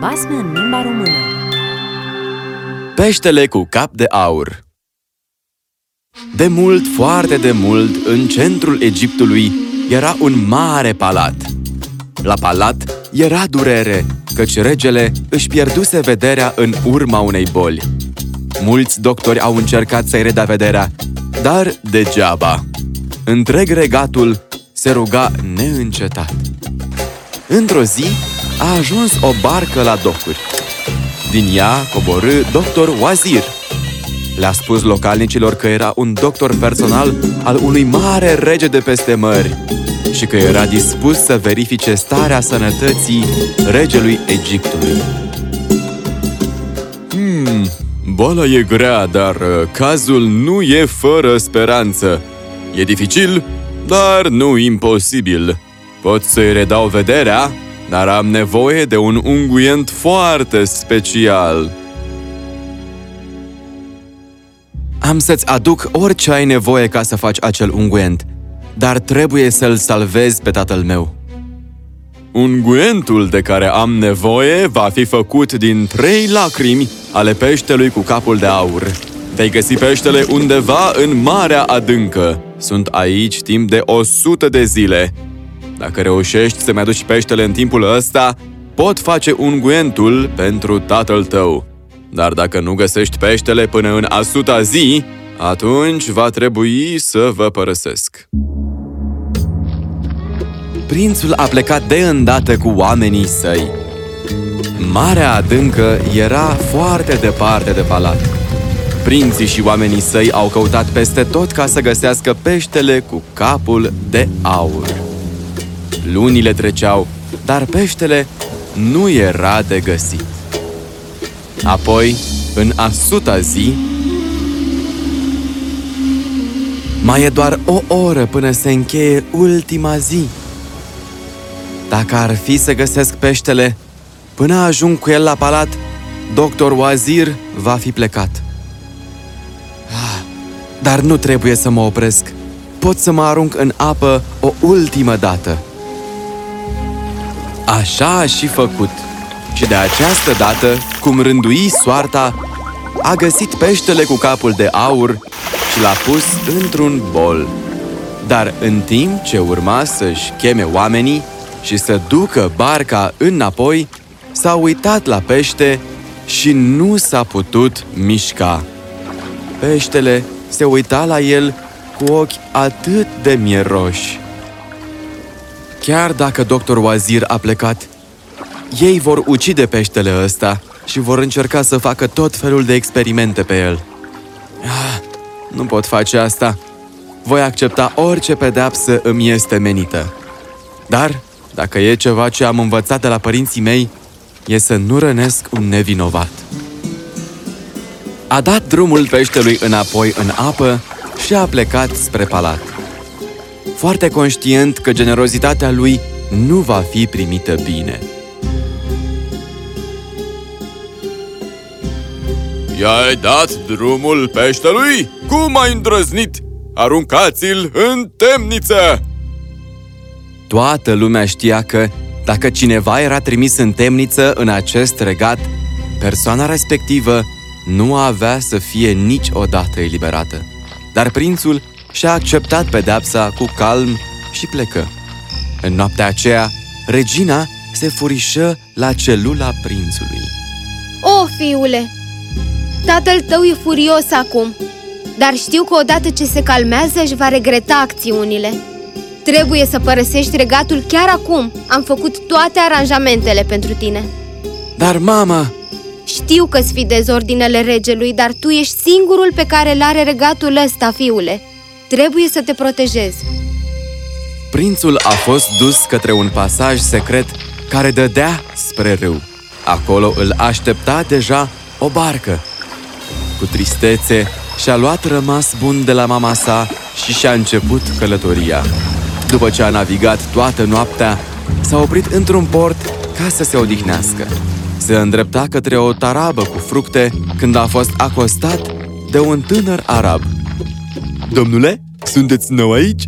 Basme în limba română Peștele cu cap de aur De mult, foarte de mult, în centrul Egiptului era un mare palat. La palat era durere, căci regele își pierduse vederea în urma unei boli. Mulți doctori au încercat să-i redea vederea, dar degeaba. Întreg regatul se ruga neîncetat. Într-o zi a ajuns o barcă la docuri. Din ea coborâ doctor Wazir. Le-a spus localnicilor că era un doctor personal al unui mare rege de peste mări și că era dispus să verifice starea sănătății regelui Egiptului. Hmm, boala e grea, dar uh, cazul nu e fără speranță. E dificil, dar nu imposibil. Pot să-i redau vederea, dar am nevoie de un unguent foarte special. Am să-ți aduc orice ai nevoie ca să faci acel unguent, dar trebuie să-l salvezi pe tatăl meu. Unguentul de care am nevoie va fi făcut din trei lacrimi ale peștelui cu capul de aur. Vei găsi peștele undeva în Marea Adâncă. Sunt aici timp de 100 de zile. Dacă reușești să-mi aduci peștele în timpul ăsta, pot face unguentul pentru tatăl tău. Dar dacă nu găsești peștele până în a suta zi, atunci va trebui să vă părăsesc. Prințul a plecat de îndată cu oamenii săi. Marea adâncă era foarte departe de palat. Prinții și oamenii săi au căutat peste tot ca să găsească peștele cu capul de aur. Lunile treceau, dar peștele nu era de găsit. Apoi, în a suta zi, mai e doar o oră până se încheie ultima zi. Dacă ar fi să găsesc peștele, până ajung cu el la palat, doctor Wazir va fi plecat. Ah, dar nu trebuie să mă opresc. Pot să mă arunc în apă o ultimă dată. Așa a și făcut. Și de această dată, cum rândui soarta, a găsit peștele cu capul de aur și l-a pus într-un bol. Dar în timp ce urma să-și cheme oamenii și să ducă barca înapoi, s-a uitat la pește și nu s-a putut mișca. Peștele se uita la el cu ochi atât de mieroși. Chiar dacă doctor Wazir a plecat, ei vor ucide peștele ăsta și vor încerca să facă tot felul de experimente pe el. Ah, nu pot face asta. Voi accepta orice pedeapsă îmi este menită. Dar, dacă e ceva ce am învățat de la părinții mei, e să nu rănesc un nevinovat. A dat drumul peștelui înapoi în apă și a plecat spre palat. Foarte conștient că generozitatea lui nu va fi primită bine. I-ai dat drumul peștelui? Cum ai îndrăznit? Aruncați-l în temniță! Toată lumea știa că, dacă cineva era trimis în temniță în acest regat, persoana respectivă nu avea să fie niciodată eliberată. Dar prințul și-a acceptat pedepsa cu calm și plecă. În noaptea aceea, regina se furișă la celula prințului. O, fiule, tatăl tău e furios acum, dar știu că odată ce se calmează își va regreta acțiunile. Trebuie să părăsești regatul chiar acum. Am făcut toate aranjamentele pentru tine. Dar, mama... Știu că sfidezi ordinele regelui, dar tu ești singurul pe care îl are regatul ăsta, fiule. Trebuie să te protejezi. Prințul a fost dus către un pasaj secret care dădea spre râu. Acolo îl aștepta deja o barcă. Cu tristețe, și-a luat rămas bun de la mama sa și și-a început călătoria. După ce a navigat toată noaptea, s-a oprit într-un port ca să se odihnească. Se îndrepta către o tarabă cu fructe când a fost acostat de un tânăr arab. Domnule, sunteți nou aici?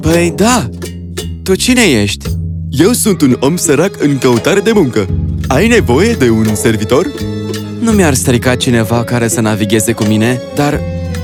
Păi da! Tu cine ești? Eu sunt un om sărac în căutare de muncă. ai nevoie de un servitor? Nu mi-ar strica cineva care să navigheze cu mine, dar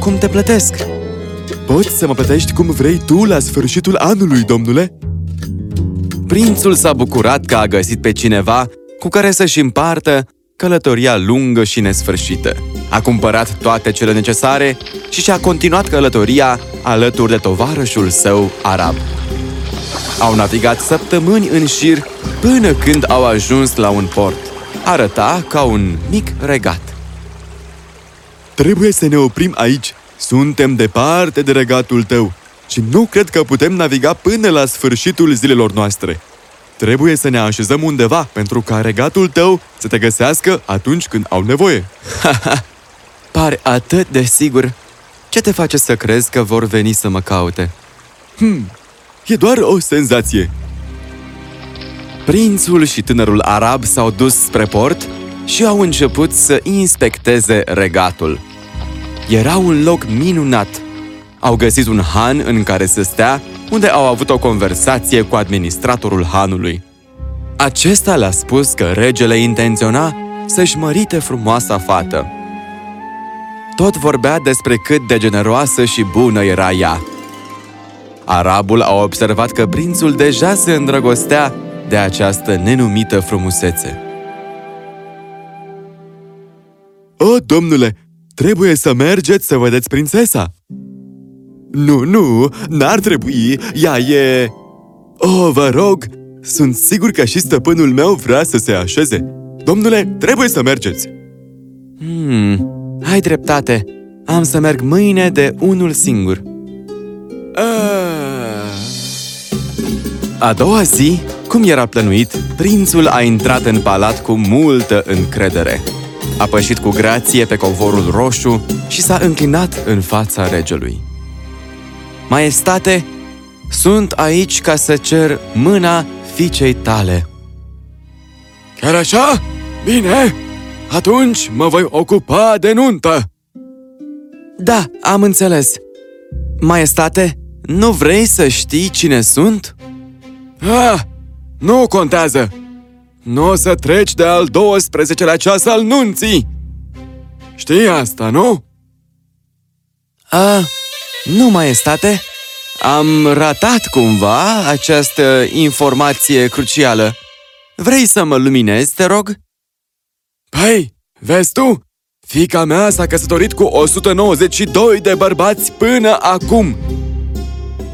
cum te plătesc? Poți să mă plătești cum vrei tu la sfârșitul anului, domnule? Prințul s-a bucurat că a găsit pe cineva cu care să-și împartă călătoria lungă și nesfârșită. A cumpărat toate cele necesare și și-a continuat călătoria alături de tovarășul său arab. Au navigat săptămâni în șir până când au ajuns la un port. Arăta ca un mic regat. Trebuie să ne oprim aici. Suntem departe de regatul tău și nu cred că putem naviga până la sfârșitul zilelor noastre. Trebuie să ne așezăm undeva pentru ca regatul tău să te găsească atunci când au nevoie. Pare atât de sigur. Ce te face să crezi că vor veni să mă caute? Hmm, e doar o senzație. Prințul și tânărul arab s-au dus spre port și au început să inspecteze regatul. Era un loc minunat. Au găsit un han în care să stea, unde au avut o conversație cu administratorul hanului. Acesta le-a spus că regele intenționa să-și mărite frumoasa fată. Tot vorbea despre cât de generoasă și bună era ea. Arabul a observat că prințul deja se îndrăgostea de această nenumită frumusețe. O, domnule, trebuie să mergeți să vedeți prințesa! Nu, nu, n-ar trebui, ea e... Oh, vă rog, sunt sigur că și stăpânul meu vrea să se așeze. Domnule, trebuie să mergeți! Hmm, ai dreptate. Am să merg mâine de unul singur. Ah. A doua zi, cum era plănuit, prințul a intrat în palat cu multă încredere. A pășit cu grație pe covorul roșu și s-a înclinat în fața regelui. Maestate, sunt aici ca să cer mâna fiicei tale. Chiar așa? Bine! Atunci mă voi ocupa de nuntă! Da, am înțeles. Maestate, nu vrei să știi cine sunt? Ah, nu contează! Nu o să treci de al 12-lea ceas al nunții! Știi asta, nu? A, nu, maestate. Am ratat cumva această informație crucială. Vrei să mă luminezi, te rog? Păi, vezi tu? Fica mea s-a căsătorit cu 192 de bărbați până acum.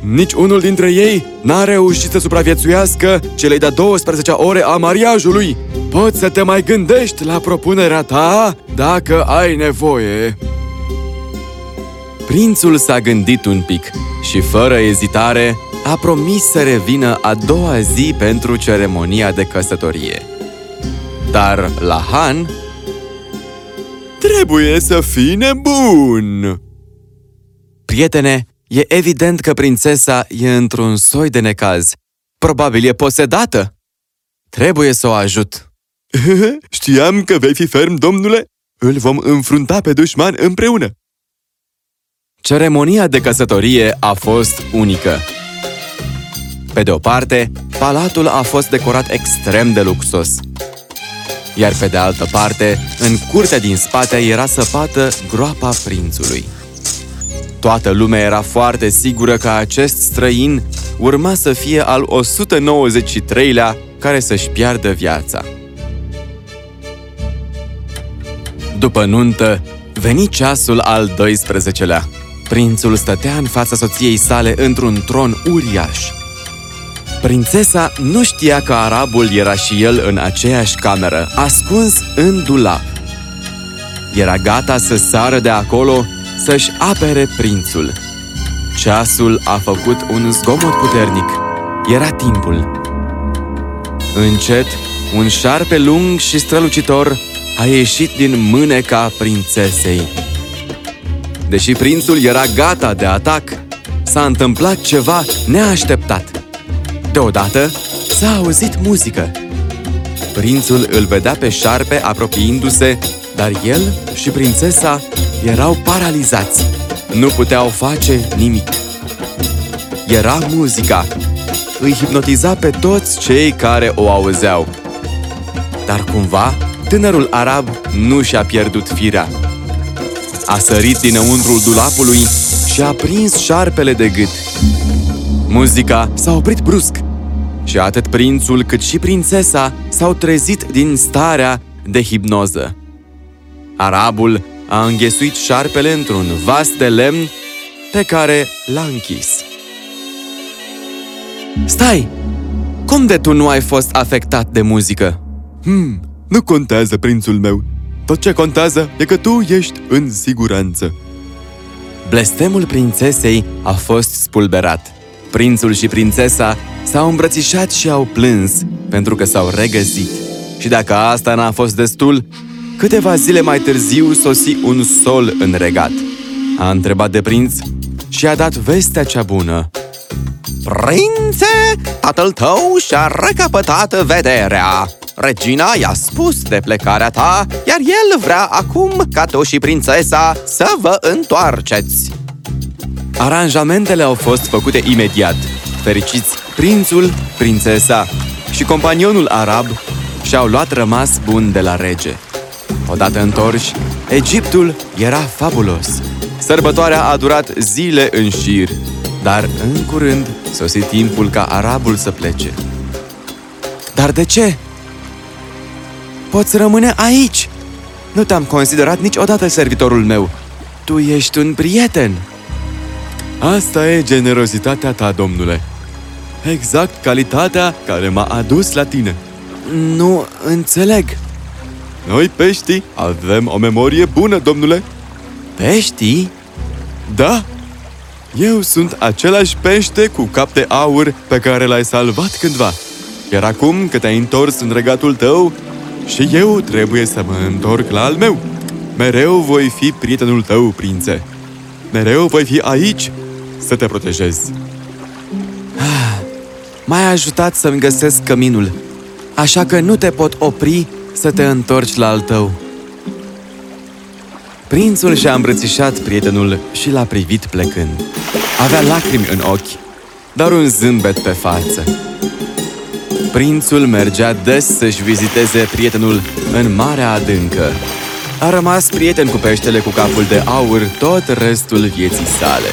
Nici unul dintre ei n-a reușit să supraviețuiască celei de 12 ore a mariajului. Poți să te mai gândești la propunerea ta dacă ai nevoie. Prințul s-a gândit un pic și, fără ezitare, a promis să revină a doua zi pentru ceremonia de căsătorie. Dar la Han, Trebuie să fii nebun! prietene, e evident că prințesa e într-un soi de necaz. Probabil e posedată. Trebuie să o ajut. Știam că vei fi ferm, domnule! Îl vom înfrunta pe dușman împreună! Ceremonia de căsătorie a fost unică. Pe de o parte, palatul a fost decorat extrem de luxos. Iar pe de altă parte, în curtea din spate era săpată groapa prințului. Toată lumea era foarte sigură că acest străin urma să fie al 193-lea care să-și piardă viața. După nuntă, veni ceasul al 12-lea. Prințul stătea în fața soției sale într-un tron uriaș. Prințesa nu știa că arabul era și el în aceeași cameră, ascuns în dulap. Era gata să sară de acolo să-și apere prințul. Ceasul a făcut un zgomot puternic. Era timpul. Încet, un șarpe lung și strălucitor a ieșit din mâneca prințesei. Deși prințul era gata de atac, s-a întâmplat ceva neașteptat. Deodată s-a auzit muzică. Prințul îl vedea pe șarpe apropiindu-se, dar el și prințesa erau paralizați. Nu puteau face nimic. Era muzica. Îi hipnotiza pe toți cei care o auzeau. Dar cumva, tânărul arab nu și-a pierdut firea. A sărit dinăuntrul dulapului și a prins șarpele de gât. Muzica s-a oprit brusc și atât prințul cât și prințesa s-au trezit din starea de hipnoză. Arabul a înghesuit șarpele într-un vas de lemn pe care l-a închis. Stai! Cum de tu nu ai fost afectat de muzică? Hmm, nu contează, prințul meu. Tot ce contează e că tu ești în siguranță. Blestemul prințesei a fost spulberat. Prințul și prințesa s-au îmbrățișat și au plâns pentru că s-au regăsit. Și dacă asta n-a fost destul, câteva zile mai târziu sosi un sol în regat. A întrebat de prinț și a dat vestea cea bună. Prințe, tatăl tău și-a recapătat vederea. Regina i-a spus de plecarea ta, iar el vrea acum ca tu și prințesa să vă întoarceți. Aranjamentele au fost făcute imediat. Fericiți prințul, prințesa și companionul arab și-au luat rămas bun de la rege. Odată întorși, Egiptul era fabulos. Sărbătoarea a durat zile în șir, dar în curând sosi timpul ca arabul să plece. Dar de ce? Poți rămâne aici! Nu te-am considerat niciodată servitorul meu. Tu ești un prieten. Asta e generozitatea ta, domnule. Exact calitatea care m-a adus la tine. Nu înțeleg. Noi, peștii, avem o memorie bună, domnule. Peștii? Da, eu sunt același pește cu cap de aur pe care l-ai salvat cândva. Iar acum că te-ai întors în regatul tău, și eu trebuie să mă întorc la al meu. Mereu voi fi prietenul tău, prințe. Mereu voi fi aici să te protejez. M-ai ajutat să-mi găsesc căminul, așa că nu te pot opri să te întorci la al tău. Prințul și-a îmbrățișat prietenul și l-a privit plecând. Avea lacrimi în ochi, dar un zâmbet pe față. Prințul mergea des să-și viziteze prietenul în Marea Adâncă. A rămas prieten cu peștele cu capul de aur tot restul vieții sale.